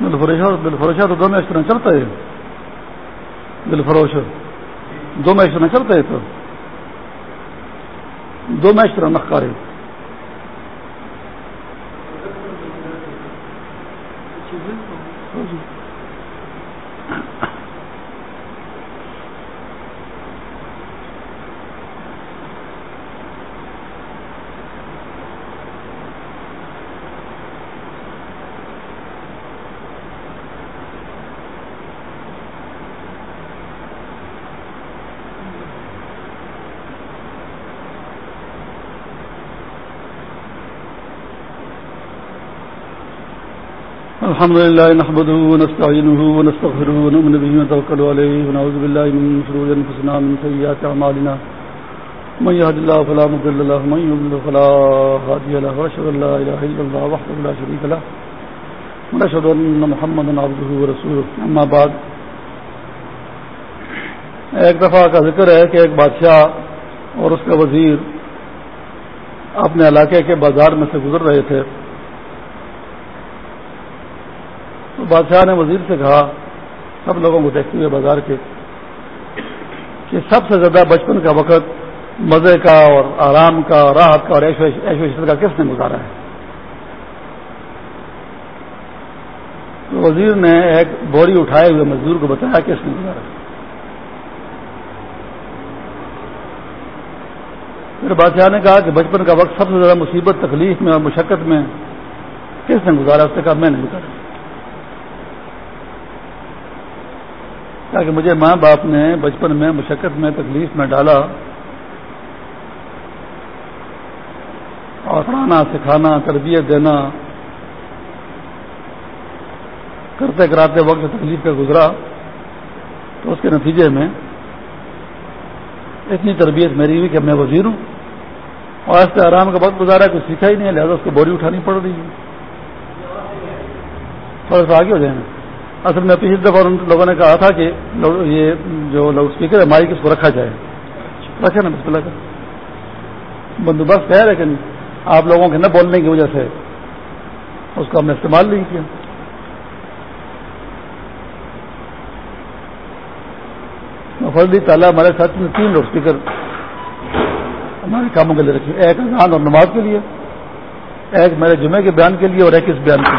دل فروشہ تو دو میں اس طرح چلتا ہے؟ دل فروش دو میں اس طرح چلتا ہے تو؟ دو میں اس طرح نخارے الحمد لله نحمده ونستعينه ونستغفره ونؤمن به ونتوكل عليه ونعوذ بالله من شرور انفسنا ومن سيئات اعمالنا من يهد الله فلا مضل له ومن يضلل فلا هادي له، واشهد ان لا اله الا الله وحده لا شريك له ونشهد ان محمدا عبده ورسوله اما بعد، ایک دفعہ کا ذکر ہے کہ ایک بادشاہ اور اس کا وزیر اپنے علاقے کے بازار میں سے گزر رہے تھے۔ تو بادشاہ نے وزیر سے کہا، سب لوگوں کو دیکھتے ہوئے بازار کے، کہ سب سے زیادہ بچپن کا وقت مزے کا اور آرام کا، راحت کا اور ایشو کا کس نے گزارا ہے؟ تو وزیر نے ایک بوری اٹھائے ہوئے مزدور کو بتایا کس نے گزارا پھر بادشاہ نے کہا کہ بچپن کا وقت سب سے زیادہ مصیبت، تکلیف میں اور مشقت میں کس نے گزارا؟ اس نے کہا، میں نہیں گزارا۔ تاکہ مجھے ماں باپ نے بچپن میں مشقت میں تکلیف میں ڈالا اور پڑھانا، سکھانا، تربیت دینا، کرتے کراتے وقت تکلیف کا گزرا تو اس کے نتیجے میں اتنی تربیت میری ہوئی کہ میں وزیر ہوں اور اس سے آرام کا وقت گزارا کچھ سیکھا ہی نہیں ہے، لہٰذا اس کو بوری اٹھانی پڑ رہی ہے۔ تھوڑا سا آگے ہو جائیں۔ اصل میں پچھلی دفعہ ان لوگوں نے کہا تھا کہ یہ جو لاؤڈ اسپیکر ہے، مائک اس کو رکھا جائے۔ رکھے نا بسم اللہ کا۔ بندوبست ہے لیکن آپ لوگوں کے نہ بولنے کی وجہ سے اس کو ہم نے استعمال نہیں کیا۔ فردی تعالیٰ ہمارے ساتھ میں تین لاؤڈ اسپیکر ہمارے کاموں کے لیے رکھے۔ ایک اذان اور نماز کے لیے، ایک میرے جمعے کے بیان کے لیے اور ایک اس بیان کے لیے۔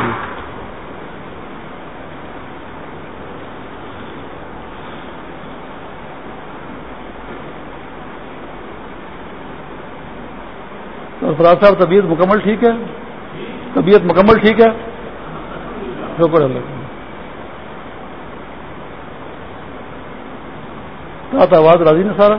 فراز صاحب، طبیعت مکمل ٹھیک ہے؟ طبیعت مکمل ٹھیک ہے؟ شکر اللہ۔ آواز راضی نا سارا؟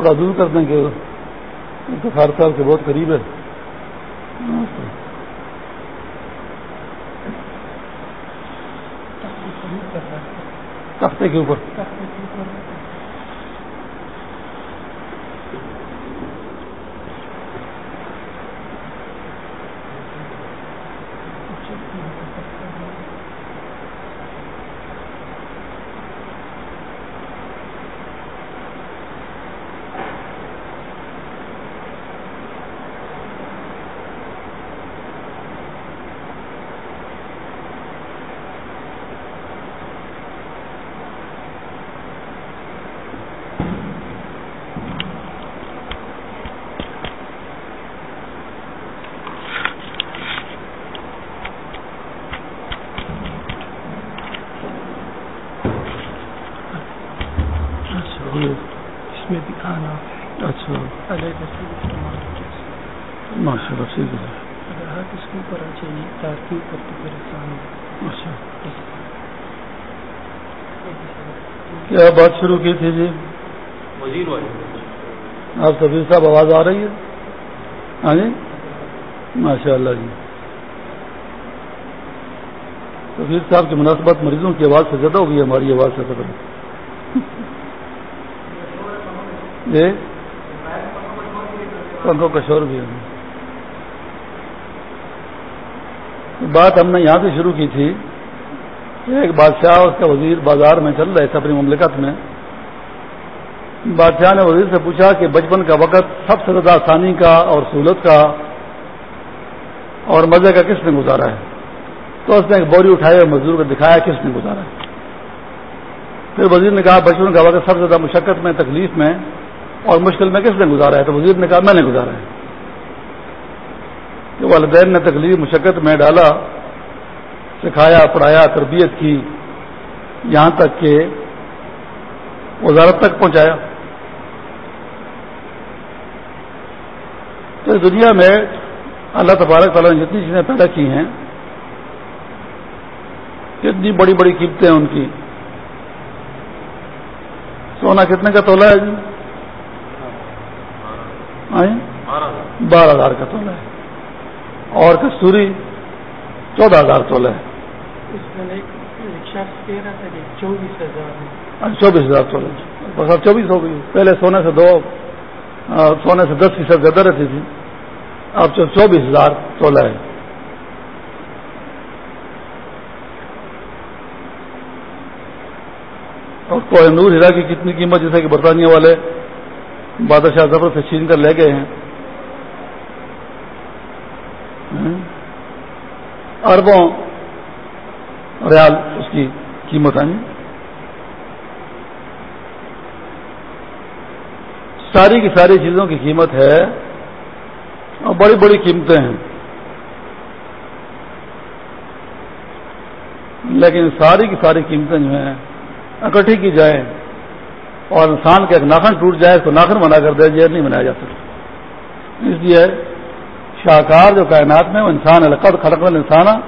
تھوڑا دور کر دیں کہ کفار صاحب کے بہت قریب ہے۔ تختے کے اوپر۔ بات شروع کی تھی جی۔ آپ سبیر صاحب آواز آ رہی ہے؟ ہاں جی؟ ماشاء اللہ جی۔ سبیر صاحب کی مناسبت مریضوں کی آواز سے زیادہ ہوگی ہماری آواز سے قدر جی؟ پنکھوں کا شور بھی ہے۔ بات ہم نے یہاں سے شروع کی تھی۔ ایک بادشاہ اس کا وزیر بازار میں چل رہے تھے اپنی مملکت میں۔ بادشاہ نے وزیر سے پوچھا کہ بچپن کا وقت سب سے زیادہ آسانی کا اور سہولت کا اور مزے کا کس نے گزارا ہے؟ تو اس نے ایک بوری اٹھایا مزدور کو دکھایا کس نے گزارا ہے۔ پھر وزیر نے کہا بچپن کا وقت سب سے زیادہ مشقت میں، تکلیف میں اور مشکل میں کس نے گزارا ہے؟ تو وزیر نے کہا میں نے گزارا ہے۔ کہ والدین نے تکلیف، مشقت میں ڈالا۔ سکھایا پڑھایا تربیت کی یہاں تک کہ وزارت تک پہنچایا۔ تو دنیا میں اللہ تبارک تعالیٰ نے جتنی چیزیں پیدا کی ہیں کتنی بڑی بڑی قیمتیں ہیں ان کی۔ سونا کتنے کا تولا ہے جی؟ بارہ ہزار۔ کا تولا ہے۔ اور کستوری چودہ ہزار تولا ہے۔ چوبیس ہزار ہاں، سولہ بس اب چوبیس ہو گئی۔ پہلے سونے سے دو ہاں، سونے سے دس فیصد زیادہ رہتی تھی۔ اب چوبیس ہزار سولہ ہے اور کوہ نور ہیرا کی کتنی قیمت جیسے کہ برطانیہ والے بادشاہ زبر سے چھین کر لے گئے ہیں۔ ہاں؟ اربوں ریال اس کی قیمت آئی ساری کی ساری چیزوں کی قیمت ہے اور بڑی بڑی قیمتیں ہیں۔ لیکن ساری کی ساری قیمتیں جو ہیں، اکٹھی کی جائیں اور انسان کا ایک ناخن ٹوٹ جائے تو ناخن بنا کر دے جائے نہیں بنایا جا سکتا۔ اس لیے شاہکار جو کائنات میں وہ انسان القد خلق انسان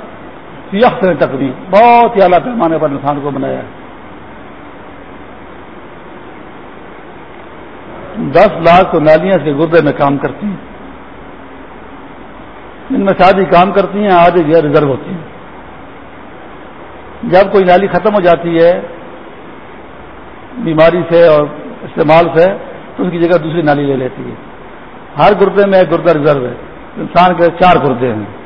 نے تقریب بہت ہی اعلیٰ پیمانے پر انسان کو بنایا ہے۔ دس لاکھ تو نالیاں اس کے گردے میں کام کرتی ہیں۔ ان میں شادی کام کرتی ہیں آدھے جو ریزرو ہوتی ہیں۔ جب کوئی نالی ختم ہو جاتی ہے، بیماری سے اور استعمال سے، تو اس کی جگہ دوسری نالی لے لیتی ہے۔ ہر گردے میں ایک گردہ ریزرو ہے۔ انسان کے چار گردے ہیں۔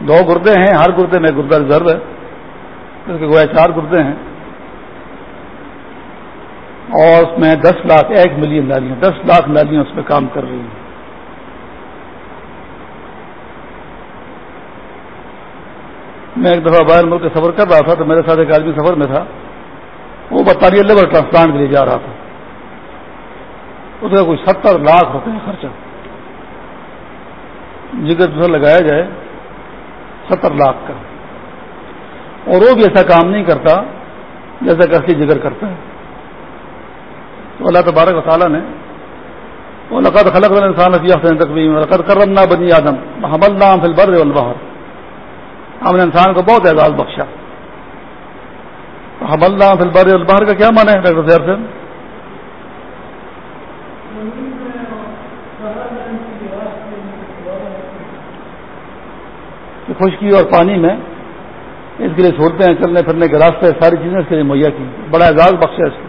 دو گردے ہیں، ہر گردے میں گردہ ریزرو ہے۔ اس کے گویا چار گردے ہیں۔ اور اس میں دس لاکھ ایک ملین نالیاں، دس لاکھ نالیاں اس پہ کام کر رہی ہیں۔ میں ایک دفعہ باہر ملک سفر کر رہا تھا تو میرے ساتھ ایک آدمی سفر میں تھا۔ وہ برطانیہ لیبر ٹرانسپلانٹ کے لیے جا رہا تھا۔ اس کا کوئی ستر لاکھ روپے خرچہ۔ جگر دوسرا لگایا جائے۔ ستر لاکھ کا اور وہ بھی ایسا کام نہیں کرتا جیسا کر کے جگر کرتا ہے۔ تو اللہ تبارک و تعالیٰ نے وہ لقد خلق انسان تقویم، لقد کرمنا بنی آدم حمل نام فل بر البہر ہم نے انسان کو بہت اعزاز بخشا۔ حمل نام فل بر البہر کا کیا مانا ہے ڈاکٹر سیر سے کہ خشکی اور پانی میں اس کے لیے سہولتیں ہیں، چلنے پھرنے کے راستے، ساری چیزیں اس کے لیے مہیا کی۔ بڑا اعزاز بخش ہے اس کو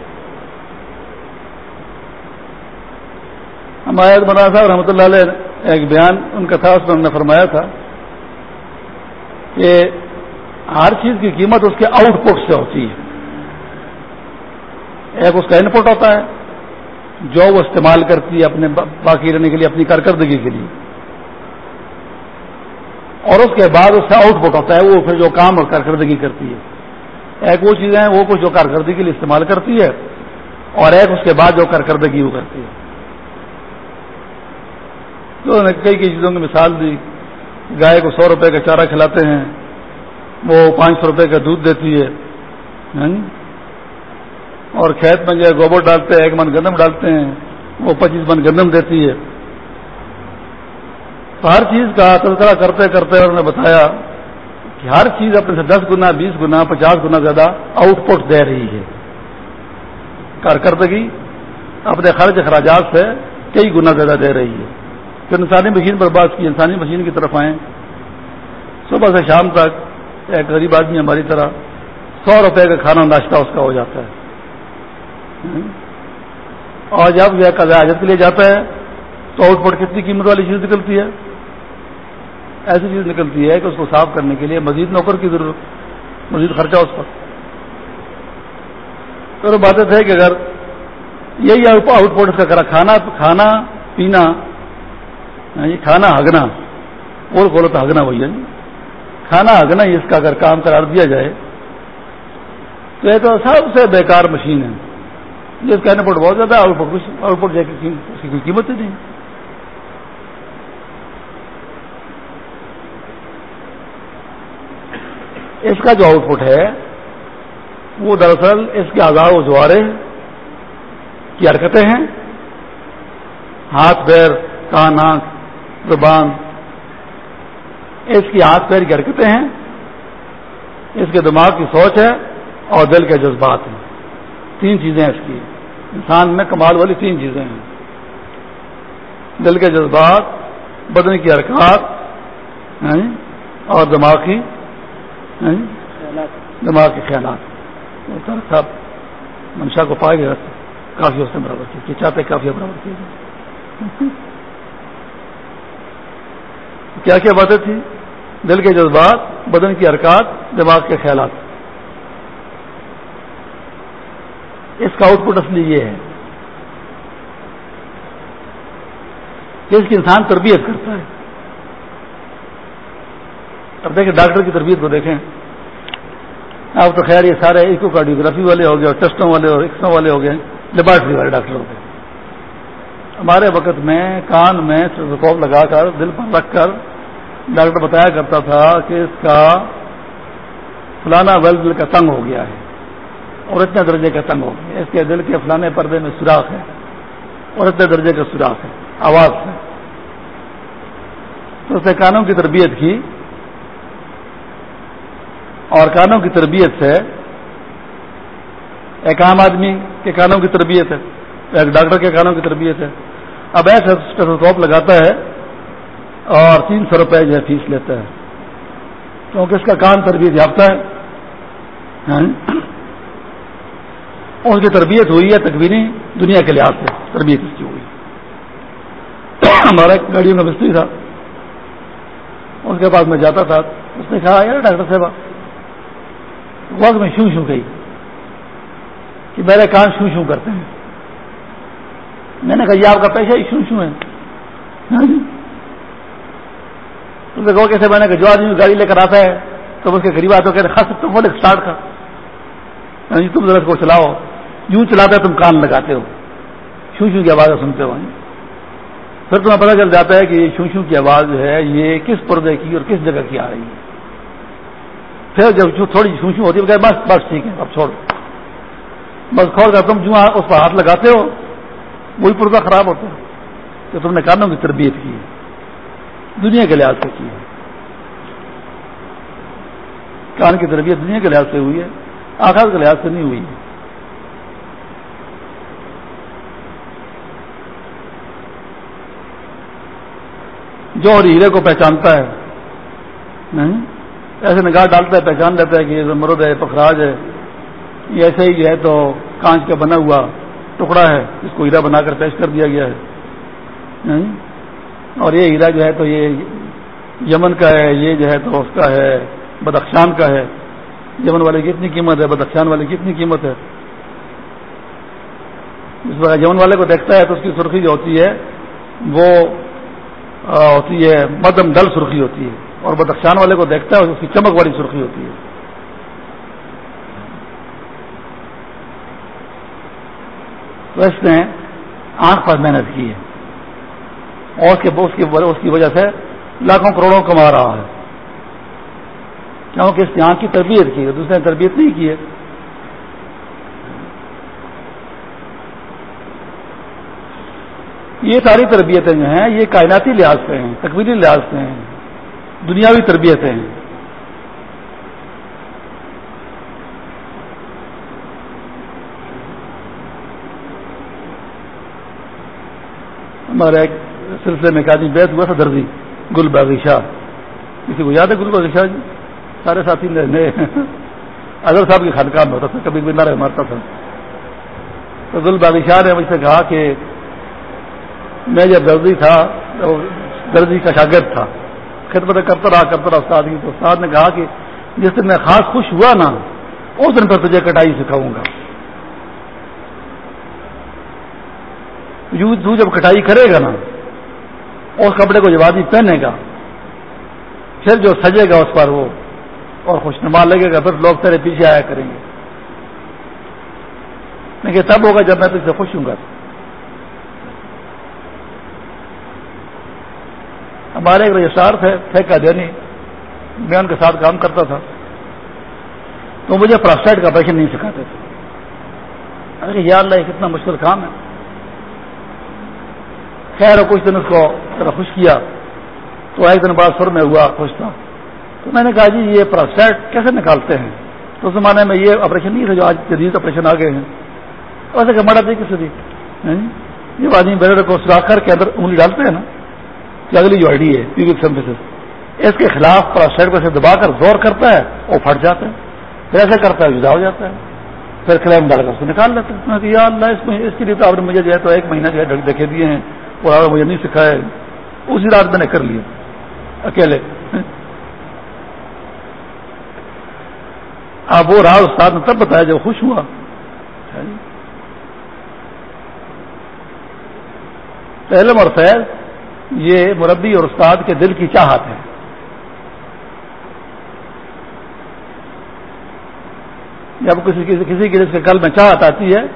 ہمارے بنا صاحب رحمۃ اللہ علیہ ایک بیان ان کا تھا، اس میں انہوں نے فرمایا تھا کہ ہر چیز کی قیمت اس کے آؤٹ پٹ سے ہوتی ہے۔ ایک اس کا ان پٹ ہوتا ہے، جو وہ استعمال کرتی ہے اپنے باقی رہنے کے لیے، اپنی کارکردگی کے لیے۔ اور اس کے بعد اس کا آؤٹ پٹ ہوتا ہے، وہ پھر جو کام اور کارکردگی کرتی ہے۔ ایک وہ چیزیں ہیں، وہ کچھ جو کارکردگی کے لیے استعمال کرتی ہے، اور ایک اس کے بعد جو کارکردگی وہ کرتی ہے۔ تو نے کئی کئی چیزوں کی مثال دی، گائے کو سو روپے کا چارہ کھلاتے ہیں، وہ پانچ سو روپے کا دودھ دیتی ہے ہاں؟ اور کھیت میں جو ہے گوبر ڈالتے ہیں، ایک من گندم ڈالتے ہیں، وہ پچیس من گندم دیتی ہے۔ تو ہر چیز کا تذکرہ کرتے کرتے انہوں نے بتایا کہ ہر چیز اپنے سے دس گنا، بیس گنا، پچاس گنا زیادہ آؤٹ پٹ دے رہی ہے۔ کارکردگی اپنے خرچ اخراجات سے کئی گنا زیادہ دے رہی ہے۔ پھر انسانی مشین پر بات کی، انسانی مشین کی طرف آئیں۔ صبح سے شام تک ایک غریب آدمی ہماری طرح سو روپے کا کھانا ناشتہ اس کا ہو جاتا ہے۔ ہاں؟ اور جب یہ قضا حاجت کے لیے جاتا ہے تو آؤٹ پٹ کتنی قیمت والی چیز نکلتی ہے؟ ایسی چیز نکلتی ہے کہ اس کو صاف کرنے کے لیے مزید نوکر کی ضرورت، مزید خرچہ اس پر۔ تو باتیں تھے کہ اگر یہی آؤٹ پٹ کا کرا، کھانا کھانا، پینا ہاں جی کھانا ہگنا اور بولو تو ہگنا وہی ہے۔ جی کھانا ہگنا اس کا اگر کام قرار دیا جائے، تو یہ تو سب سے بیکار مشین ہے۔ جس کا پٹ بہت زیادہ آؤٹ پٹ آؤٹ پٹ کی کوئی قیمت ہی نہیں۔ اس کا جو آؤٹ پٹ ہے، وہ دراصل اس کے آزاد و جوارے کی حرکتیں ہیں۔ ہاتھ، پیر، کان، آنکھ، زبان، اس کی ہاتھ، پیر کی حرکتیں ہیں۔ اس کے دماغ کی سوچ ہے اور دل کے جذبات ہیں۔ تین چیزیں اس کی۔ انسان میں کمال والی تین چیزیں ہیں۔ دل کے جذبات، بدن کی حرکات یعنی، اور دماغ کی دماغ کے خیالات۔ صاحب منشا کو پائے گا کافی اس نے برابر کی چاہتے کافی برابر کیے کیا کیا باتیں تھیں؟ دل کے جذبات، بدن کی حرکات، دماغ کے خیالات۔ اس کا آؤٹ پٹ اصلی یہ ہے کہ اس کی انسان تربیت کرتا ہے۔ اب دیکھیں ڈاکٹر کی تربیت کو دیکھیں۔ اب تو خیر یہ سارے ایکو کارڈیوگرافی والے ہو گئے اور ٹیسٹوں والے اور ایکسروں والے ہو گئے، لیبارٹری والے ڈاکٹر ہو گئے ہمارے وقت میں کان میں لگا کر، دل پر رکھ کر ڈاکٹر بتایا کرتا تھا کہ اس کا فلانا ویل کا تنگ ہو گیا ہے اور اتنے درجے کا تنگ ہو گیا اس کے دل کے فلانے پردے میں سوراخ ہے اور اتنے درجے کا سوراخ ہے، آواز ہے۔ تو اس نے کانوں کی تربیت کی۔ اور کانوں کی تربیت سے ایک عام آدمی کے کانوں کی تربیت ہے، ایک ڈاکٹر کے کانوں کی تربیت ہے۔ اب ایسا اسٹیٹوسکوپ لگاتا ہے اور تین سو روپئے جو ہے فیس لیتا ہے۔ کیونکہ اس کا کام تربیت یافتہ ہے۔ ہاں؟ اس کی تربیت ہوئی ہے تقویری دنیا کے لحاظ سے، تربیت اس کی ہوئی۔ ہمارا گاڑیوں کا مستری تھا۔ اس کے پاس میں جاتا تھا، اس نے کہا یار ڈاکٹر صاحب وقت میں شو شو گئی کہ میرے کان شو شو کرتے ہیں۔ میں نے کہا، یہ آپ کا پیشہ ہی شو شو ہے۔ تم سے کہو کیسے؟ میں نے کہا، جو آدمی گاڑی لے کر آتا ہے، تو اس کے قریب آتے کہتے خاص تم بولے اسٹارٹ کا۔ تم ذرا کو چلاؤ۔ یوں چلاتے تم کان لگاتے ہو۔ شو شو کی آوازیں سنتے ہو۔ پھر تمہیں پتہ چل جاتا ہے کہ یہ شو شو کی آواز جو ہے، یہ کس پردے کی اور کس جگہ کی آ رہی ہے۔ پھر جب تھوڑی شو ہوتی ہے بس بس ٹھیک ہے، اب چھوڑ۔ بس کھول کر تم جو اس پر ہاتھ لگاتے ہو، وہی پردہ خراب ہوتا ہے۔ کہ تم نے کانوں کی تربیت کی ہے، دنیا کے لحاظ سے کی ہے۔ کان کی تربیت دنیا کے لحاظ سے ہوئی ہے آخر کے لحاظ سے نہیں ہوئی ہے۔ جو اور ہیرے کو پہچانتا ہے ایسے نگاہ ڈالتا ہے، پہچان لیتا ہے کہ یہ مرد ہے پخراج ہے۔ یہ ایسے ہی ہے تو کانچ کا بنا ہوا ٹکڑا ہے، اس کو ہیرا بنا کر پیش کر دیا گیا ہے۔ اور یہ ہیرا جو ہے تو یہ یمن کا ہے، یہ جو ہے تو اس کا ہے، بدخشان کا ہے۔ یمن والے کی کتنی قیمت ہے، بدخشان والے کی کتنی قیمت ہے۔ اس وقت یمن والے کو دیکھتا ہے تو اس کی سرخی جو ہوتی ہے، وہ ہوتی ہے، مدم ڈل سرخی ہوتی ہے۔ اور بدخشان والے کو دیکھتا ہے اس کی چمک والی سرخی ہوتی ہے۔ تو اس نے آنکھ پر محنت کی ہے۔ اور اس کی وجہ سے لاکھوں کروڑوں کما رہا ہے۔ کیونکہ اس نے آنکھ کی تربیت کی ہے دوسرے نے تربیت نہیں کی ہے۔ یہ ساری تربیتیں جو ہیں، یہ کائناتی لحاظ سے ہیں تقویلی لحاظ سے ہیں۔ دنیاوی تربیتیں ہیں۔ ہمارے ایک سلسلے میں ایک آدمی بیت ہوا تھا درزی گل باغی شاہ۔ کسی کو یاد ہے گل باغی شاہ جی؟ سارے ساتھی نئے اظہر صاحب کی خانقاہ میں ہوتا تھا، کبھی بھی نعرہ مارتا تھا۔ تو گل باغی شاہ نے مجھ سے کہا کہ میں جب درزی تھا درزی کا شاگرد تھا۔ خدمت کرتا رہا کرتا رہا استاد کی، تو استاد نے کہا کہ جس دن میں خاص خوش ہوا نا، اس دن پر تجھے کٹائی سکھاؤں گا۔ تو جب کٹائی کرے گا نا، اس کپڑے کو جب آدمی پہنے گا، پھر جو سجے گا اس پر وہ، اور خوش نما لگے گا، پھر لوگ تیرے پیچھے آیا کریں گے۔ لیکن تب ہوگا جب میں تجھ سے خوش ہوں گا۔ ہمارے ایک رجسٹار تھے ٹھیکہ دینی میں ان کے ساتھ کام کرتا تھا۔ تو مجھے پراسٹائٹ کا آپریشن نہیں سکھاتے تھے۔ ارے یا اللہ، یہ کتنا مشکل کام ہے۔ خیر، کچھ دن اس کو ذرا خوش کیا۔ تو ایک دن بعد سر میں ہوا، خوش تھا۔ تو میں نے کہا جی یہ پراسٹائٹ کیسے نکالتے ہیں؟ تو اس زمانے میں یہ آپریشن نہیں تھا جو آج جدید آپریشن آ گئے ہیں۔ ویسے کہ مڑا تھی کسی بھی یہ آدمی بیرڈ کو سراخ کر کے اندر انگلی ڈالتے ہیں نا۔ اگلی جو آئی ہے پیوک سمپسس اس کے خلاف پراسٹائٹ کو ایسے دبا کر زور کرتا ہے اور پھٹ جاتا ہے پھر ایسے کرتا ہے جدا ہو جاتا ہے۔ پھر کلیم ڈال کر اس کو نکال لیتا ہے۔ کہ یا اللہ اس, میں اس کے لیے تو آپ نے مجھے جو ہے تو ایک مہینہ جو ہے دیکھے دیے ہیں اور آپ نے مجھے نہیں سکھایا اسی رات میں نے کر لیا۔ اکیلے۔ آپ وہ راہ استاد نے تب بتایا جب خوش ہوا۔ علم اور فیض یہ مربی اور استاد کے دل کی چاہت ہے۔ جب کسی کسی کے جس کے کل میں چاہت آتی ہے،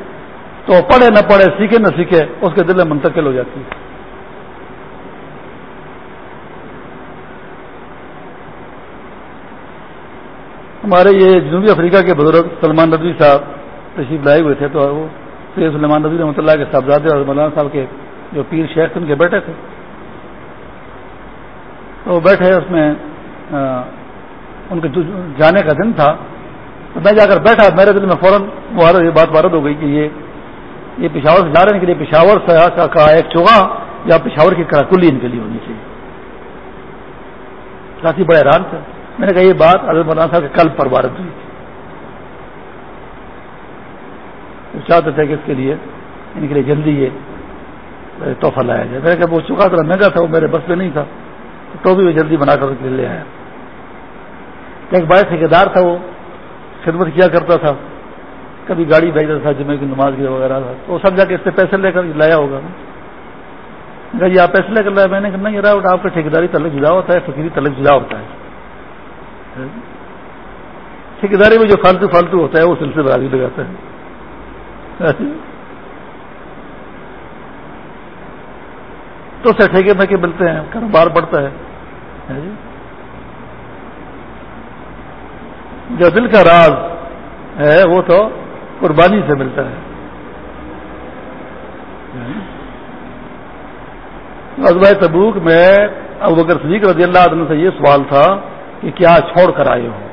تو پڑھے نہ پڑھے، سیکھے نہ سیکھے، اس کے دل میں منتقل ہو جاتی ہے۔ ہمارے یہ جنوبی افریقہ کے بزرگ سلمان ندوی صاحب تشریف لائے ہوئے تھے، تو وہ سید سلمان ندوی رحمۃ اللہ کے صاحبزادے اور مولانا صاحب کے جو پیر شیخ ان کے بیٹے تھے۔ تو بیٹھے اس میں ان کے جانے کا دن تھا۔ تو میں جا کر بیٹھا، میرے دل میں فوراً یہ بات وارد ہو گئی کہ یہ یہ پشاور سے جا رہے ہیں کہ پشاور سے کا ایک چوہا یا پشاور کی کراکلی ان کے لیے ہونی چاہیے۔ کافی بڑے حیران تھے۔ میں نے کہا، یہ بات حضرت مولانا صاحب کے کل پر وارد ہوئی۔ تھی چاہتے تھے کہ اس کے لیے، ان کے لیے جلدی یہ تحفہ لایا جائے۔ میں نے کہا، وہ چکا تھا مہنگا تھا، وہ میرے بس میں نہیں تھا۔ تو بھی وہ جلدی بنا کر کے لے آیا۔ ایک بڑا ٹھیکیدار تھا وہ، خدمت کیا کرتا تھا۔ کبھی گاڑی بھیجتا تھا، جمعے کی نماز کی وغیرہ تھا۔ تو سمجھا کہ اس سے پیسے لے کر لایا ہوگا۔ جی آپ پیسے لے کر لایا میں نے کہا، نہیں، رہا۔ آپ کا ٹھیکیداری تعلق جدا ہوتا ہے فکری تعلق جدا ہوتا ہے۔ ٹھیکیداری میں جو فالتو فالتو ہوتا ہے، وہ سلسلے بازی لگاتا ہے۔ تو اسے ٹھیکے میں کے ملتے ہیں، کاروبار بڑھتا ہے۔ جی؟ جو دل کا راز ہے وہ تو قربانی سے ملتا ہے۔ ازبۂ تبوک میں ابو بکر صدیق رضی اللہ عنہ سے یہ سوال تھا کہ کیا چھوڑ کر آئے ہو؟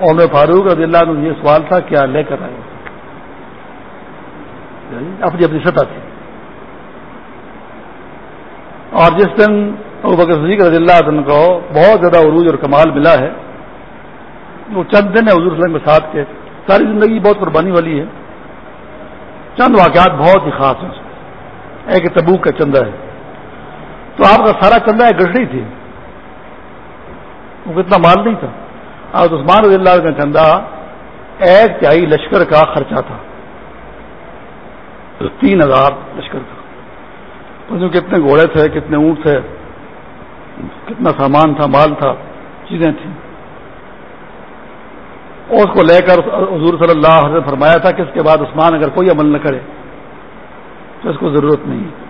عمر فاروق رضی اللہ عنہ یہ سوال تھا، کیا لے کر آئے ہو؟ یعنی اپنی اپنی سطح تھی اور جس دن ابو بکر صدیق رضی اللہ عنہ کو بہت زیادہ عروج اور کمال ملا ہے۔ وہ چند دن ہے حضور صلی اللہ علیہ وسلم کے ساتھ کے، ساری زندگی بہت قربانی والی ہے۔ چند واقعات بہت ہی خاص ہیں۔ ایک تبوک کا چندہ ہے۔ تو آپ کا سارا چندہ ایک گڑھڑی تھی۔ وہ اتنا مال نہیں تھا۔ آج عثمان رضی اللہ کا چندہ ایک تہائی لشکر کا خرچہ تھا۔ تین ہزار لشکر کا۔ کتنے گھوڑے تھے، کتنے اونٹ تھے۔ کتنا سامان تھا، مال تھا، چیزیں تھیں۔ اس کو لے کر حضور صلی اللہ علیہ وسلم فرمایا تھا کہ اس کے بعد عثمان اگر کوئی عمل نہ کرے تو اس کو ضرورت نہیں۔ ہے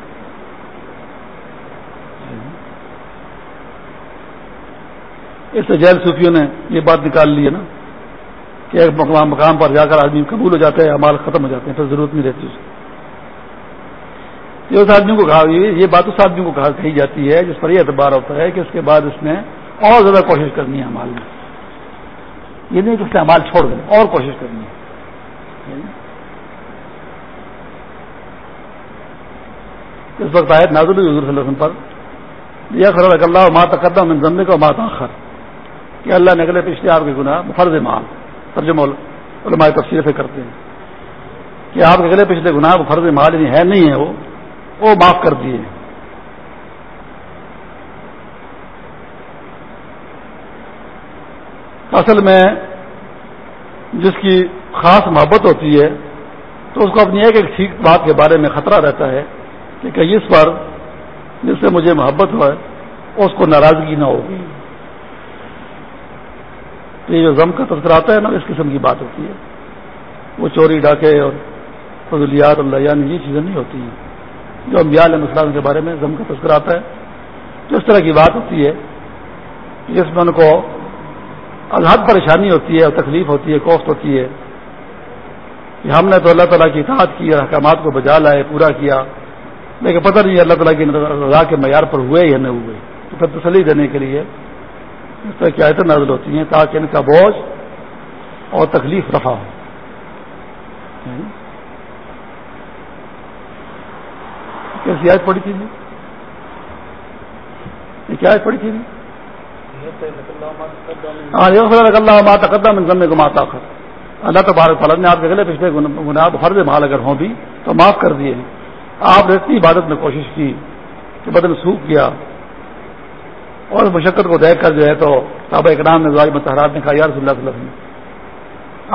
اس سے جیل صوفیوں نے یہ بات نکال لی ہے نا کہ ایک مقام مقام پر جا کر آدمی قبول ہو جاتے ہیں امال ختم ہو جاتے ہیں، پھر ضرورت نہیں رہتی اس کو۔ یہ اس آدمی کو کہا، یہ بات اس آدمی کو کہا، کہی جاتی ہے، جس پر یہ اعتبار ہوتا ہے کہ اس کے بعد اس نے اور زیادہ کوشش کرنی ہے امال میں۔ یہ نہیں کہ اس نے امال چھوڑ دیں اور کوشش کرنی ہے۔ اس وقت آئے نازل حضور صلی اللہ علیہ وسلم پر۔ یہ خراب اللہ ماں تقدم من ضمے کو ماں تاخر کہ اللہ نے اگلے پچھلے آپ کے گناہ فرض مال، ترجمہ علماء تفصیل سے کرتے ہیں۔ کہ آپ کے اگلے پچھلے گناہ فرض مال یعنی ہے، نہیں ہے وہ۔ وہ معاف کر دیے۔ اصل میں جس کی خاص محبت ہوتی ہے، تو اس کو اپنی ایک ایک ٹھیک بات کے بارے میں خطرہ رہتا ہے کہ کہیں اس پر جس سے مجھے محبت ہوا ہے اس کو ناراضگی نہ ہوگی۔ تو یہ جو ضم کا تذکر آتا ہے نا، اس قسم کی بات ہوتی ہے۔ وہ چوری، ڈاکے اور فضولیات اللہ یعنی یہ چیزیں نہیں ہوتی ہیں۔ جو امبیال علیہ السلام کے بارے میں ضم کا تذکر آتا ہے، تو اس طرح کی بات ہوتی ہے جس میں ان کو الحد پریشانی ہوتی ہے اور تکلیف ہوتی ہے، کوفت ہوتی ہے کہ ہم نے تو اللہ تعالیٰ کی اطاعت کی اور احکامات کو بجا لائے، پورا کیا، لیکن پتہ نہیں اللہ تعالیٰ کی رضا کے معیار پر ہوئے یا نہیں ہوئے۔ تو پھر تسلی دینے کے لیے اس طرح کی آیتیں نازل ہوتی ہیں تاکہ ان کا بوجھ اور تکلیف رفع ہو۔ کیسی آیت پڑی تھی جی؟ یہ کیا آیت پڑی تھی جی؟ ہاں اللہ ماں تقدم ضمے کو ماتا کر اللہ تبارک تعالیٰ نے آپ کے اگلے پچھلے گناہ فرض مال اگر ہوں بھی تو معاف کر دیے۔ آپ نے اتنی عبادت میں کوشش کی کہ بدن سوکھ گیا اور اس مشقت کو دیکھ کر جو ہے تو صحابہ اکرام نے زواج متحرات نے کہا، یا رسول اللہ صلی اللہ علیہ وسلم،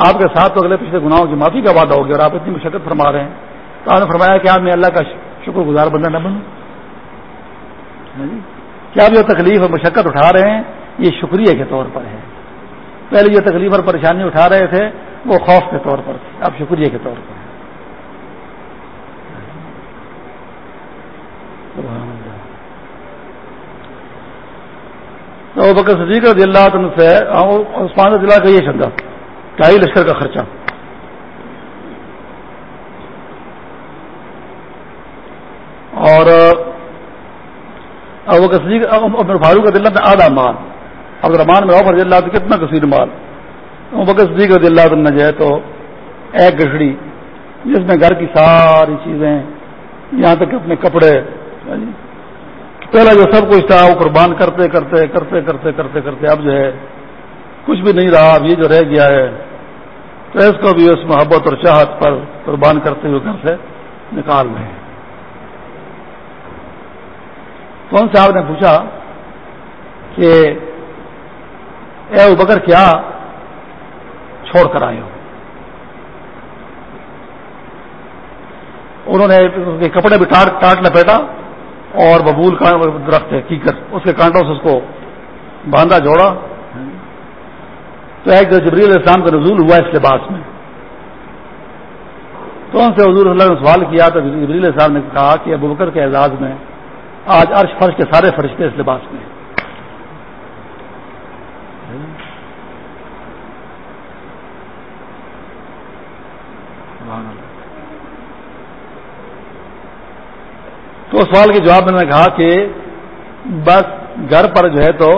آپ کے ساتھ تو اگلے پچھلے گناہوں کی معافی کا وعدہ ہو گیا اور آپ اتنی مشقت فرما رہے ہیں۔ تو آپ نے فرمایا کہ آپ میں اللہ کا شکر گزار بندہ نہ بنوں ہاں جی؟ کیا آپ جو تکلیف اور مشقت اٹھا رہے ہیں؟ یہ شکریہ کے طور پر ہے۔ پہلے جو تکلیف اور پریشانی اٹھا رہے تھے، وہ خوف کے طور پر تھے اب شکریہ کے طور پر تو بکر صدیق رضی اللہ عنہ سے عثمان رضی اللہ کا یہ چندہ ڈھائی لشکر کا خرچہ۔ اور ابو بکر صدیق عمر فاروق رضی اللہ میں آدھا مال، عبد الرحمان میں رضی اللہ عنہ کتنا کثیر مال۔ ابو بکر صدیق رضی اللہ عنہ جو ہے تو ایک گھڑی، جس میں گھر کی ساری چیزیں، یہاں تک اپنے کپڑے، پہلا جو سب کچھ تھا وہ قربان کرتے کرتے کرتے کرتے کرتے کرتے اب جو ہے کچھ بھی نہیں رہا، اب یہ جو رہ گیا ہے، تو اس کو بھی اس محبت اور چاہت پر قربان کرتے ہوئے گھر سے نکال رہے ہیں۔ کون صاحب نے پوچھا کہ اے بکر کیا چھوڑ کر آئے ہو؟ انہوں نے کپڑے بھی ٹاٹ لپیٹا اور ببول کا درخت ہے، کیکر۔ اس کے کانٹوں سے اس کو باندھا، جوڑا۔ تو ایک جبریل علیہ السلام کا نزول ہوا اس لباس میں۔ تو ان سے حضور اللہ نے سوال کیا تو جبریل السلام نے کہا کہ ابو بکر کے اعزاز میں آج عرش فرش کے سارے فرشتے اس لباس میں تو سوال کے جواب میں نے کہا کہ بس گھر پر جو ہے تو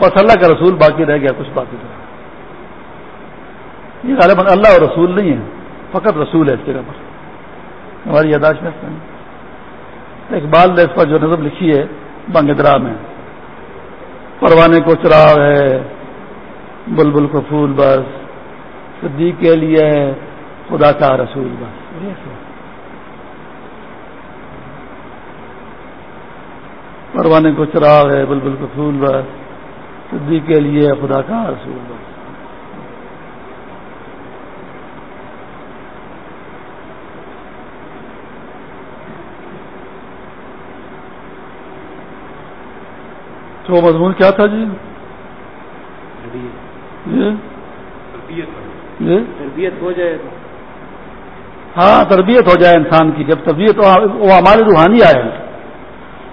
بس اللہ کا رسول باقی رہ گیا، کچھ باقی تو یہ غالباً اللہ اور رسول نہیں ہے، فقط رسول ہے اس جگہ پر۔ ہماری یاداشت میں۔ اقبال نے اس پر جو نظم لکھی ہے بنگدرا میں۔ پروانے کو چراغ ہے، بلبل کو پھول بس۔ صدیق کے لیے خدا کا رسول بس۔ پروانے کو چراغ ہے، بلبل کو پھول بس۔ صدیق کے لیے خدا کا رسول بس۔ تو مضمون کیا تھا جی؟ تربیت ہو جائے ہاں تربیت ہو جائے انسان کی۔ جب تربیت وہ ہمارے روحانی آئے۔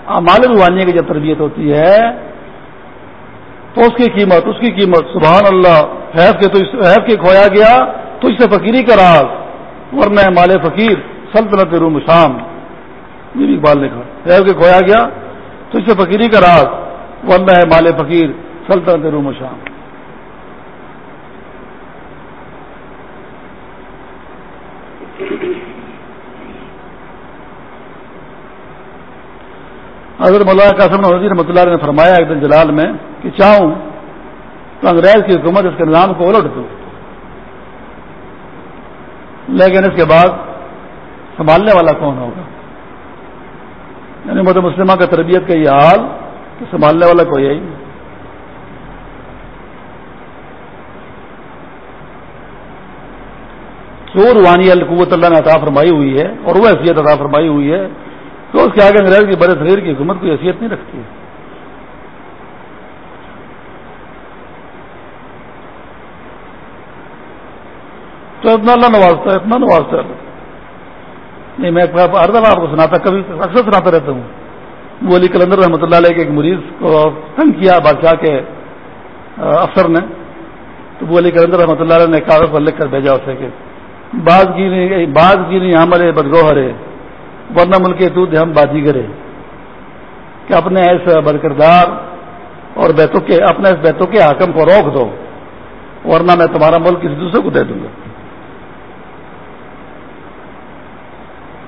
ہمارے روحانی کی جب تربیت ہوتی ہے، تو اس کی قیمت، اس کی قیمت۔ سبحان اللہ، حیف کے تو حیف کے کھویا گیا، تو اس سے فقیری کا راز۔ ورنہ مال فقیر، سلطنت روم شام۔ یہ بھی اقبال نے کہا۔ حیف کے کھویا گیا، تو اس سے فقیری کا راز۔ ورنہ ہے مال فقیر، سلطنت روم و شام۔ حضرت مولانا قاسم نظیر رحمۃ اللہ نے فرمایا ایک دن جلال میں کہ چاہوں تو انگریز کی حکومت اس کے نظام کو الٹ دوں۔ لیکن اس کے بعد سنبھالنے والا کون ہوگا؟ یعنی مد مسلمہ کا تربیت کا یہ حال کہ سنبھالنے والا کوئی ہے جو روحانی القوت اللہ نے عطا فرمائی ہوئی ہے اور وہ حیثیت عطا فرمائی ہوئی ہے تو اس کے آگے انگریز کی بڑے شریر کی حکومت کوئی حیثیت نہیں رکھتی ہے۔ تو اتنا اللہ نوازتا ہے، اتنا نوازتا ہے۔ نہیں، میں ہر دفعہ آپ کو سناتا، کبھی اکثر سناتا رہتا ہوں۔ وہ علی کلندر رحمۃ اللہ علیہ کے ایک مریض کو تنگ کیا بادشاہ کے افسر نے۔ تو وہ علی کلندر رحمۃ اللہ علیہ نے کاغذ پر لکھ کر بھیجا اسے کہ بعض کی نہیں بعض کی نہیں ہمارے بدگوہرے، ورنہ ملک دودھ ہم بازی کرے کہ اپنے ایسے برکردار اور بیتوں کے، اپنے اس بیتوں کے حاکم کو روک دو، ورنہ میں تمہارا ملک کسی دوسرے کو دے دوں گا۔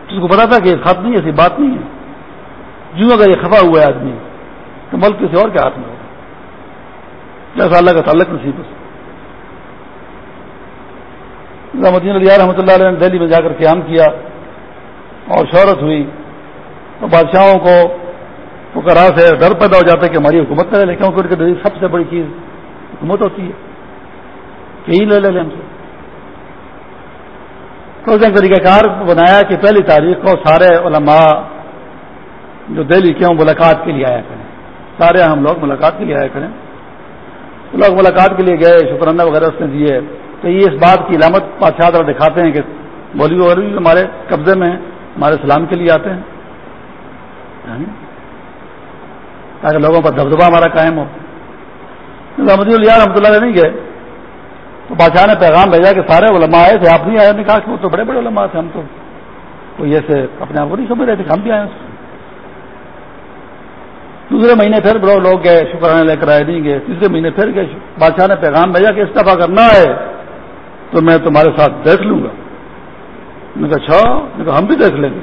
اس کو پتا تھا کہ خط نہیں ایسی بات نہیں ہے۔ جو اگر یہ خفا ہوا ہے آدمی، تو ملک کسی اور کے ہاتھ میں ہوگا۔ جیسا اللہ کا تعلق نصیب سے مدین علیہ رحمۃ اللہ علیہ نے دہلی میں جا کر قیام کیا اور شہرت ہوئی۔ تو بادشاہوں کو پکرا سے ڈر پیدا ہو جاتا ہے کہ ہماری حکومت کرے لیکن کیونکہ ان سب سے بڑی چیز حکومت ہوتی ہے۔ کہ لے لے لیں ہم سے تو اس نے طریقہ کار بنایا کہ پہلی تاریخ کو سارے علماء جو دہلی کے ہوں ملاقات کے لیے آیا کریں۔ سارے ہم لوگ ملاقات کے لیے آیا کریں۔ لوگ ملاقات کے لیے گئے شکرانہ وغیرہ اس نے دیے۔ تو یہ اس بات کی علامت بادشاہ طرح دکھاتے ہیں کہ بولی وغیرہ بھی ہمارے قبضے میں ہیں، ہمارے سلام کے لیے آتے ہیں۔ یعنی تاکہ لوگوں پر دبدبا ہمارا قائم ہو۔ رحمۃ اللہ رحمۃ اللہ نہیں گئے۔ تو بادشاہ نے پیغام بھیجا کہ سارے علماء آئے تھے، آپ نہیں آئے؟ نے کہا کہ وہ تو بڑے بڑے علماء تھے، ہم تو کوئی ایسے اپنے آپ کو نہیں سمجھ رہے تھے ہم بھی آئے ہیں۔ دوسرے مہینے پھر بڑے لوگ گئے شکرانے لے کر آئے، نہیں گئے۔ تیسرے مہینے پھر گئے، بادشاہ نے پیغام بھیجا کہ اس دفعہ کرنا ہے، تو میں تمہارے ساتھ دیکھ لوں گا۔ میں کہا اچھا میں کہا، ہم بھی دیکھ لیں گے۔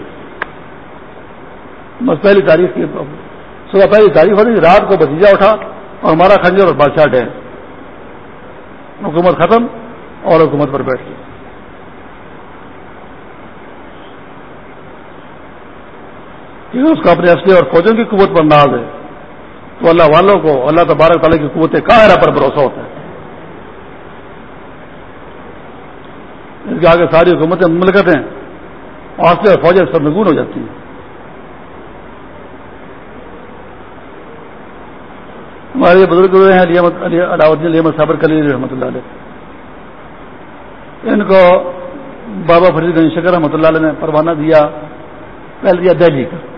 بس پہلی تاریخ کی صبح پہلی تاریخ ہوتی رات کو بتیجا اٹھا اور ہمارا خنجر اور بادشاہ ڈے حکومت ختم اور حکومت پر بیٹھ گئی اس کو اپنے اصلی اور فوجوں کی قوت پر ناز ہے۔ تو اللہ والوں کو اللہ تبارک تعالیٰ کی قوت کائرہ پر بھروسہ ہوتا ہے۔ اس کے آگے ساری حکومتیں مملکتیں حوصلے اور فوجیں سب نگون ہو جاتی ہیں۔ ہمارے بزرگ ہوئے ہیں علاؤدین، علی صابر کلی رحمۃ اللہ علیہ۔ ان کو بابا فرید گنج شکر رحمۃ اللہ علیہ نے پروانہ دیا پہلے دیا دہلی کا۔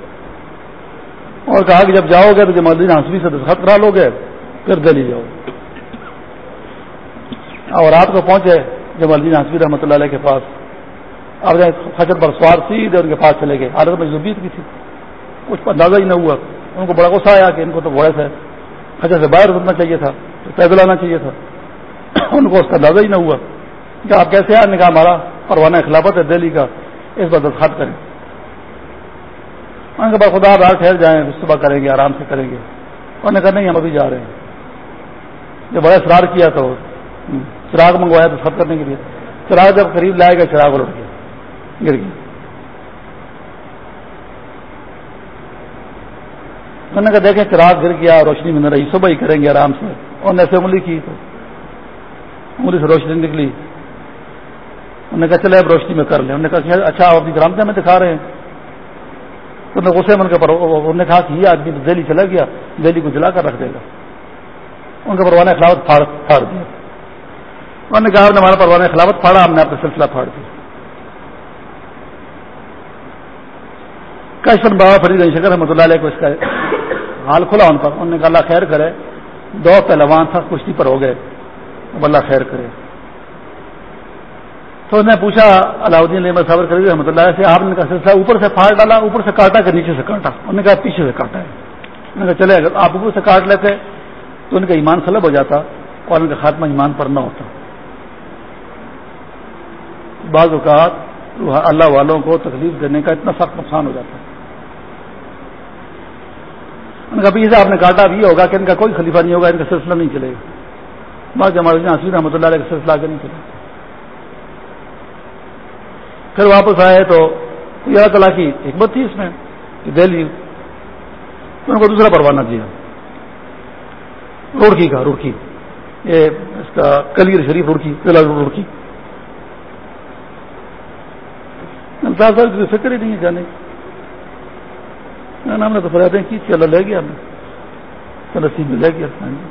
اور کہا کہ جب جاؤ گے تو جمال الدین ہنسوی سے دستخط کرا لو گے، پھر دہلی جاؤ۔ اور رات کو پہنچے جمال الدین ہنسوی رحمۃ اللہ علیہ کے پاس۔ اب خچر پر سوار سیدھے ان کے پاس چلے گئے۔ حالت میں زبید کی تھی۔ کچھ اندازہ ہی نہ ہوا۔ ان کو بڑا غصہ آیا کہ ان کو تو بڑے سے خچر سے باہر اترنا چاہیے تھا، پیدل آنا چاہیے تھا۔ ان کو اس کا اندازہ ہی نہ ہوا۔ کہ آپ کیسے آنے کا ہمارا پروانہ خلافت ہے دہلی کا، اس پر دستخط کریں۔ ان کے بعد خدا رات ٹھہر جائیں، صبح کریں گے، آرام سے کریں گے. انہوں نے کہا، نہیں، ہم ابھی جا رہے ہیں. جب بڑا اشرار کیا تو چراغ منگوایا تو سب کرنے کے لیے۔ چراغ جب قریب لائے گا چراغ لوٹ گیا، گر گیا۔ میں نے کہا، دیکھیں، چراغ گر گیا، روشنی میں نہ رہی، صبح ہی کریں گے آرام سے. اور نے ایسے انگلی کی تو انگلی سے روشنی نکلی۔ انہوں نے کہا، چلے اب روشنی میں کر لیں. انہوں نے کہا اچھا آپ جی اپنی کرامتے میں دکھا رہے ہیں۔ تو میں غصے من کے پر انہوں نے کہا کہ یہ آدمی دہلی چلا گیا، دہلی کو جلا کر رکھ دے گا۔ ان کا پروانہ خلافت پھاڑ پھاڑ دیا انہوں نے کہا آپ نے ہمارا پروانہ خلافت پھاڑا، ہم نے اپنا سلسلہ پھاڑ دیا۔ کشن بابا فرید شکر رحمۃ اللہ علیہ کو اس کا حال کھلا ان پر۔ انہوں نے کہا اللہ خیر کرے۔ دو پہلوان تھا، کشتی پر ہو گئے۔ اب اللہ خیر کرے۔ تو انہوں نے پوچھا، علاؤدین علیہ صبر کری رحمۃ اللہ سے، آپ نے کہا سلسلہ اوپر سے پھاڑ ڈالا، اوپر سے کاٹا کہ نیچے سے کاٹا؟ انہوں نے کہا، پیچھے سے کاٹا ہے۔ انہوں نے کہا، چلے، اگر آپ اوپر سے کاٹ لیتے تو ان کا ایمان سلب ہو جاتا اور ان کا خاتمہ ایمان پر نہ ہوتا۔ بعض اوقات اللہ والوں کو تکلیف دینے کا اتنا سخت نقصان ہو جاتا ہے۔ ان کا پیچھے آپ نے کاٹا بھی ہوگا کہ ان کا کوئی خلیفہ نہیں ہوگا، ان کا سلسلہ نہیں چلے گا۔ بعض ہمارے حسین رحمۃ اللہ علیہ کا سلسلہ آگے نہیں چلے گا۔ پھر واپس آئے تو اللہ تعالیٰ کی حکمت تھی اس میں دہلی ان کو دوسرا پروانہ دیا۔ روڑکی کا، روڑکی۔ یہ اس کا کلیر شریف روڑکی روڑکی۔ صاحب صاحب فکر ہی نہیں ہے جانے ہم نے تو فریادیں کی تھی؟ اللہ لے گیا ہمیں۔ تو نصیب میں لے گیا۔ ہاں جی۔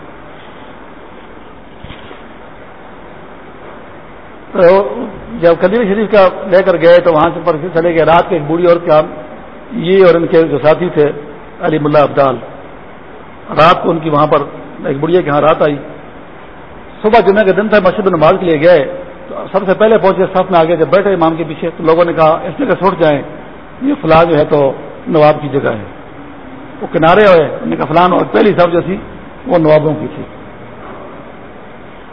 تو جب کلیر شریف کا لے کر گئے تو وہاں سے پر چلے گئے۔ رات کے ایک بوڑھی عورت کا یہ اور ان کے جو ساتھی تھے، علی ملا ابدال۔ رات کو ان کی وہاں پر ایک بڑھیا کے یہاں رات آئی۔ صبح جمعہ کے دن تھا، مسجد نماز کے لیے گئے۔ تو سب سے پہلے پہنچے سب میں آگے جب بیٹھے امام کے پیچھے، تو لوگوں نے کہا، اس لیے کہ چھوٹ جائیں۔ یہ فلاں جو ہے تو نواب کی جگہ ہے۔ وہ کنارے ہوئے۔ انہوں نے کہا فلان اور پہلی صاحب جو تھی، وہ نوابوں کی تھی۔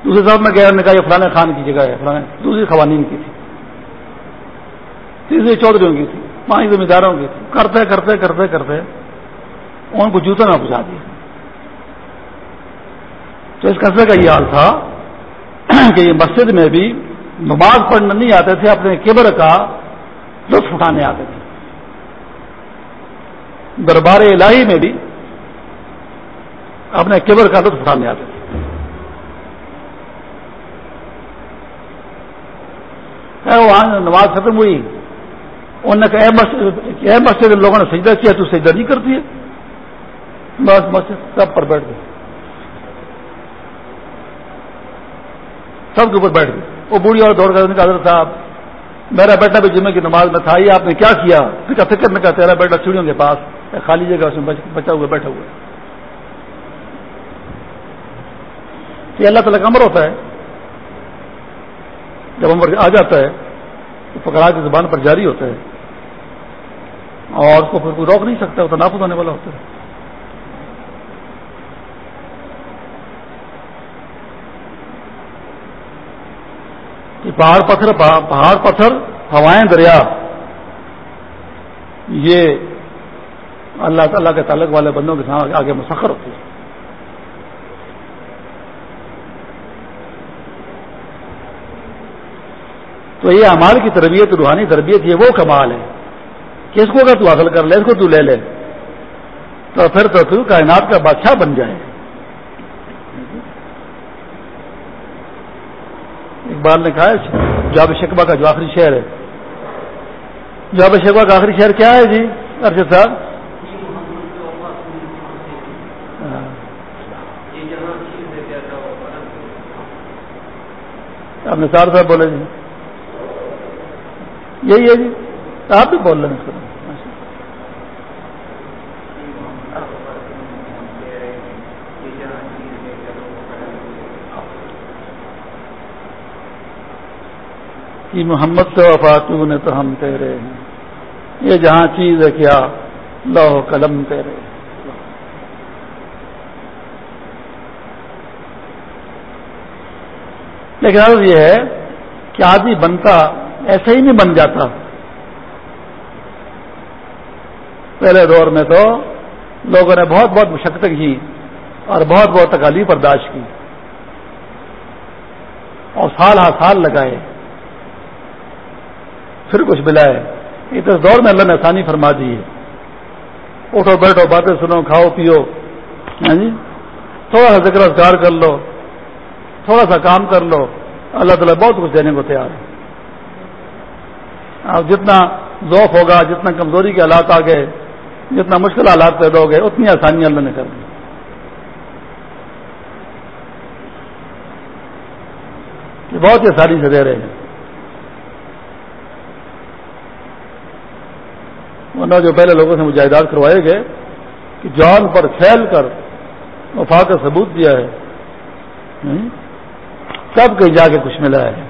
دوسرے صاحب میں گیا نے کہا یہ فلاں خان کی جگہ ہے، فلاں دوسری خوانین کی تھی۔ تیسری چودھریوں کی تھی، پانچ ذمہ داروں کی تھی۔ کرتے کرتے کرتے کرتے ان کو جوتا نہ پہنچا دیا۔ تو اس قصبے کا یہ حال تھا کہ یہ مسجد میں بھی نماز پڑھنے نہیں آتے تھے، اپنے کبر کا لطف اٹھانے آتے تھے۔ دربار الہی میں بھی اپنے کبر کا لطف اٹھانے آتے تھے۔ وہاں نماز ختم ہوئی۔ انہوں نے کہا مسجد لوگوں نے سجدہ کیا، تو سجدہ نہیں کرتی ہے۔ بس مسجد سب پر بیٹھ گئے سب کے اوپر بیٹھ گئے وہ بوڑھی اور دوڑ کر حضرت صاحب، میرا بیٹا بھی جمعے کی نماز میں تھا، یہ آپ نے کیا کیا؟ فکر میں کہا، تیرا بیٹا سیڑھیوں کے پاس خالی جگہ اس میں بچا ہوا، بیٹھا ہوا۔ یہ اللہ تعالیٰ کا امر ہوتا ہے۔ جب امر آ جاتا ہے، تو پکڑا کی زبان پر جاری ہوتا ہے۔ اور اس کو پھر کوئی روک نہیں سکتا، وہ تو ناپود ہونے والا ہوتا ہے۔ کہ پہاڑ پتھر پہاڑ پتھر ہوائیں دریا، یہ اللہ تعالیٰ کے تعلق والے بندوں کے ساتھ آگے مسخر ہوتی ہے۔ تو یہ امال کی تربیت، روحانی تربیت یہ وہ کمال ہے کہ اس کو اگر تو حاصل کر لے، اس کو تو لے لے۔ تو پھر تو تو کائنات کا بادشاہ بن جائے۔ اقبال نے کہا جاب شکبہ کا جو آخری شہر ہے۔ جاب شکبہ کا آخری شہر کیا ہے جی ارشد صاحب؟ ہاں۔ آپ نے سار صاحب بولے جی۔ یہی ہے جی۔ آپ بھی بول رہے ہیں کہ محمد سے وفاتو نے تو ہم تیرے ہیں۔ یہ جہاں چیز ہے کیا لوہ قلم تیرے لیکن عرض یہ ہے کہ آدمی بنتا ایسے ہی نہیں بن جاتا۔ پہلے دور میں تو لوگوں نے بہت بہت مشقتیں کی اور بہت بہت تکالیف برداشت کی۔ اور سال ہر سال لگائے۔ پھر کچھ ملائے اس دور میں اللہ نے آسانی فرما دی ہے۔ اٹھو، بیٹھو، باتیں سنو، کھاؤ، پیو۔ ہاں جی؟ تھوڑا سا ذکر اذکار کر لو۔ تھوڑا سا کام کر لو۔ اللہ تعالیٰ بہت کچھ دینے کو تیار ہے۔ جتنا ذوق ہوگا، جتنا کمزوری کے حالات آ گئے جتنا مشکل حالات پیدا ہو گئے، اتنی آسانی اللہ نے کر دی۔ بہت ہی آسانی سے دے رہے ہیں۔ ورنہ جو پہلے لوگوں سے مجاہدات کروائے گئے کہ جان پر پھیل کر وفا کا ثبوت دیا ہے سب کہیں جا کے کچھ ملا ہے۔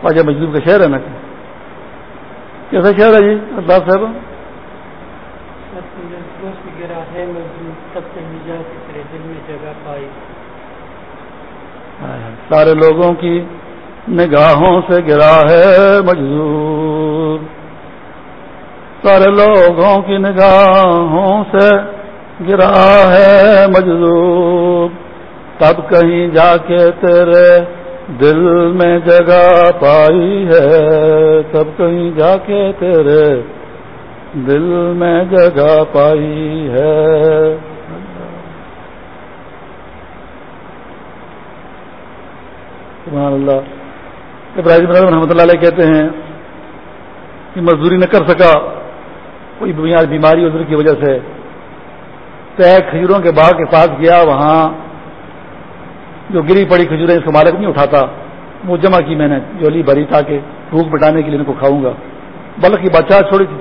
خواجہ مجدور کا شہر ہے نا کیسا شہر ہے جی اللہ صاحب۔ ہاں، ہاں۔ سارے لوگوں کی نگاہوں سے گرا ہے مجدور سارے لوگوں کی نگاہوں سے گرا ہے مجدور تب کہیں جا کے تیرے دل میں جگہ پائی ہے تب کہیں جا کے تیرے دل میں جگہ پائی ہے۔ سبحان اللہ۔ ابراہیم رحمۃ اللہ علیہ کہتے ہیں کہ مزدوری نہ کر سکا، کوئی بیماری ادھر کی وجہ سے۔ طے کھجوروں کے باغ کے پاس گیا، وہاں جو گری پڑی کھجوریں اس کو مالک نہیں اٹھاتا، وہ جمع کی میں نے جولی بھری تاکہ بھوک بٹانے کے لیے ان کو کھاؤں گا۔ بلکہ بچہ چھوڑی تھی۔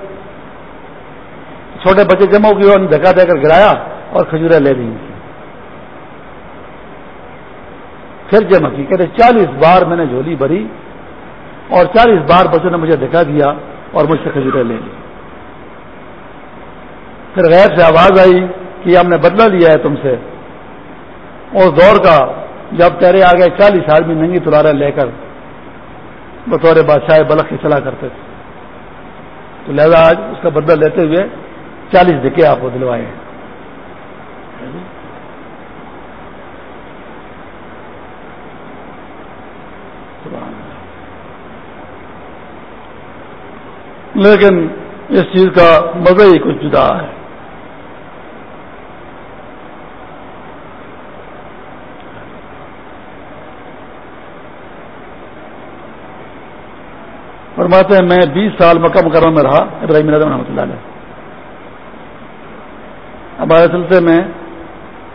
چھوٹے بچے جمع ہو گئے دھکا دے کر گرایا اور کھجوریں لے لی۔ پھر جمع کی۔ کہتے چالیس بار میں نے جھولی بھری اور چالیس بار بچوں نے مجھے دکھا دیا اور مجھ سے کھجورے لے لی۔ پھر غیر سے آواز آئی کہ ہم نے بدلہ لیا ہے تم سے۔ اس دور کا جب تیرے آگے چالیس آدمی ننگی تلارے لے کر بطور بادشاہ بلخ کی صلاح کرتے تھے۔ تو لہذا آج اس کا بدلہ لیتے ہوئے چالیس دکے آپ کو دلوائے ہیں۔ لیکن اس چیز کا مزہ ہی کچھ جدا ہے۔ فرماتے ہیں، میں بیس سال مکہ مکرمہ میں رہا، ابراہیم اعظم رحمۃ اللہ علیہ۔ ہمارے سلسلے میں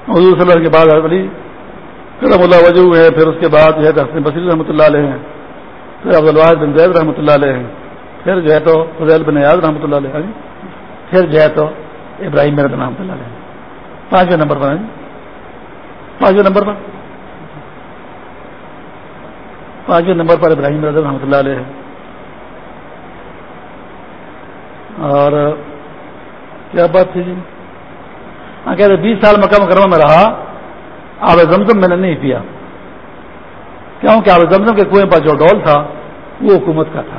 حضور صلی اللہ کے بعد علی کرم اللہ وجو ہے پھر اس کے بعد جو ہے حسن بصیر رحمۃ اللہ علیہ ہیں، پھر عبد الواحد بن زید رحمۃ اللہ علیہ ہیں، پھر جو ہے تو فضیل بن نیاز رحمۃ اللہ علیہ پھر جو ہے تو ابراہیم مرد رحمۃ اللہ علیہ پانچویں نمبر پر پانچویں نمبر پر۔ پانچویں نمبر پر ابراہیم مرد رحمۃ اللہ علیہ اور کیا بات تھی جی؟ ہاں کہتے بیس سال مکہ مکرمہ میں رہا، آب زمزم میں نے نہیں پیا۔ کیونکہ آب زمزم کے کنویں پر جو ڈول تھا، وہ حکومت کا تھا۔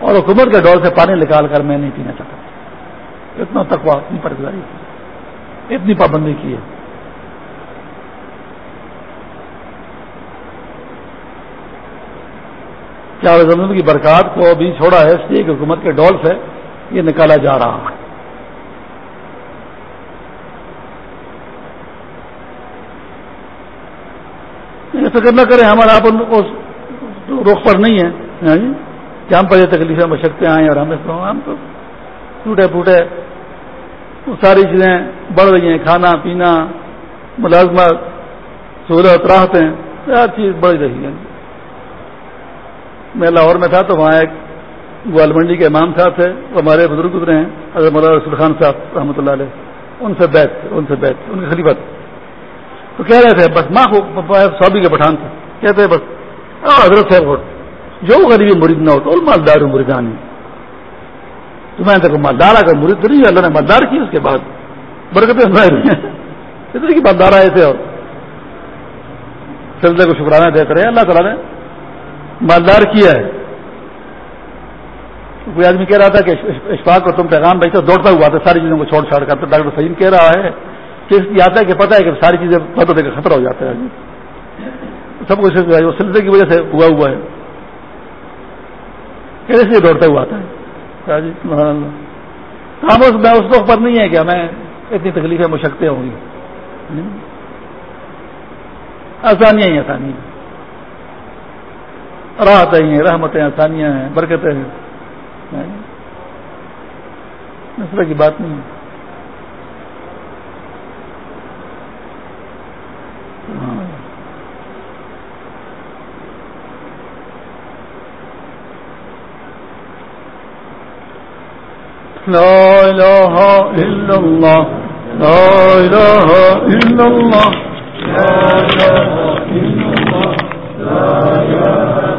اور حکومت کے ڈول سے پانی نکال کر میں نہیں پینا چاہتا۔ اتنا تقوا اتنی پرگزاری کی۔ اتنی پابندی کی ہے۔ کیا زمین کی برکات کو بھی چھوڑا ہے، اس لیے کہ حکومت کے ڈول سے یہ نکالا جا رہا ہے۔ فکر نہ کریں، ہمارا آپ رخ پر نہیں ہے۔ ہاں جی؟ کہ ہم پر یہ تکلیفیں مشکتے آئیں اور ہمیں ہم تو ٹوٹے پھوٹے ساری چیزیں بڑھ رہی ہیں، کھانا، پینا، ملازمت، سہولت، راحتیں ہر چیز بڑھ رہی ہے میں لاہور میں تھا تو وہاں ایک گوال منڈی کے امام صاحب تھے، وہ ہمارے بزرگ گزرے ہیں، حضرت مولانا رسول خان صاحب رحمۃ اللہ علیہ، ان سے بیت، ان سے بیت، ان کی خلیفت تو کہہ رہے تھے، بس ماں سعودی کے پٹھان تھے۔ کہتے بس حضرت صاحب جو غریبی مرید نہ ہو تو مالدار ہوں مریدانی تو میں دیکھو مالدار اگر مرید تو نہیں اللہ نے مالدار کی اس کے بعد۔ برکتیں اتنی کی مالدار آئے تھے اور سلسلے کو شکرانہ دیتے رہے اللہ تعالیٰ نے مالدار کیا ہے؟ کوئی آدمی کہہ رہا تھا کہ اشفاق کو تم پیغام بھیجتے دوڑتا ہوا تھا، ساری چیزوں کو چھوڑ چھاڑ کر، ڈاکٹر سعیم کہہ رہا ہے کہ اس کی آتا ہے کہ پتہ ہے کہ ساری چیزیں پتہ دے کر خطرہ ہو جاتا ہے۔ سب کچھ سلسلے کی وجہ سے ہوا ہوا ہے۔ کیسے لیے دوڑتا ہوا آتا ہے ہم اس میں اس وقت پر نہیں ہے کہ ہمیں اتنی تکلیفیں مشقتیں ہوں گی۔ آسانیاں ہی آسانیاں۔ راحتیں ہیں، رحمتیں، آسانیاں ہیں، برکتیں ہیں۔ اس طرح کی بات نہیں ہے۔ لا إله إلا الله، لا إله إلا الله، لا إله إلا الله، لا إله